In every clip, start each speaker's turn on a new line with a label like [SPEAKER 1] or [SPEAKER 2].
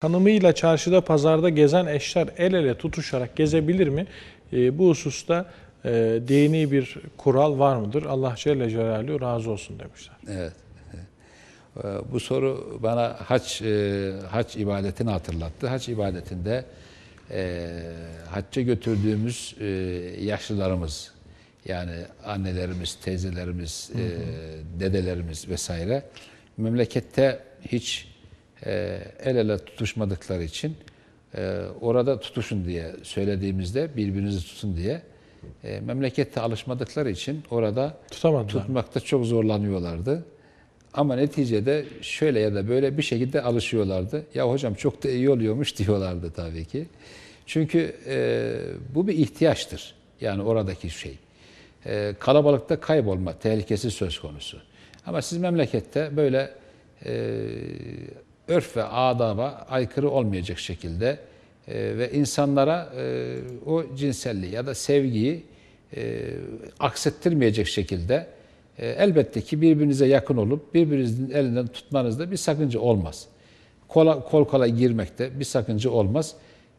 [SPEAKER 1] Hanımıyla çarşıda pazarda gezen eşler el ele tutuşarak gezebilir mi? E, bu hususta e, dini bir kural var mıdır? Allah Celle Celaluhu razı olsun demişler.
[SPEAKER 2] Evet. Ee, Bu soru bana hac e, hac ibadetini hatırlattı. Hac ibadetinde e, hacca götürdüğümüz e, yaşlılarımız yani annelerimiz, teyzelerimiz, e, dedelerimiz vesaire memlekette hiç e, el ele tutuşmadıkları için e, orada tutuşun diye söylediğimizde birbirinizi tutun diye e, memlekette alışmadıkları için orada
[SPEAKER 1] Tutamadılar.
[SPEAKER 2] tutmakta çok zorlanıyorlardı. Ama neticede şöyle ya da böyle bir şekilde alışıyorlardı. Ya hocam çok da iyi oluyormuş diyorlardı tabii ki. Çünkü e, bu bir ihtiyaçtır. Yani oradaki şey. E, kalabalıkta kaybolma tehlikesi söz konusu. Ama siz memlekette böyle e, örf ve adaba aykırı olmayacak şekilde e, ve insanlara e, o cinselliği ya da sevgiyi e, aksettirmeyecek şekilde e, elbette ki birbirinize yakın olup birbirinizin elinden tutmanızda bir sakınca olmaz. Kola, kol kola girmekte bir sakınca olmaz.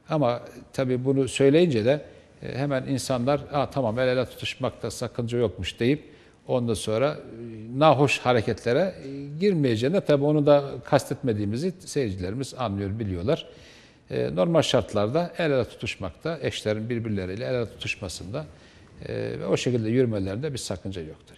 [SPEAKER 2] Ama tabii bunu söyleyince de e, hemen insanlar Aa, tamam el ele tutuşmakta sakınca yokmuş deyip ondan sonra e, nahoş hareketlere e, girmeyeceğine tabii onu da kastetmediğimizi seyircilerimiz anlıyor, biliyorlar. E, Normal şartlarda el ele tutuşmakta, eşlerin birbirleriyle el ele tutuşmasında ve o şekilde yürümelerinde bir sakınca yoktur.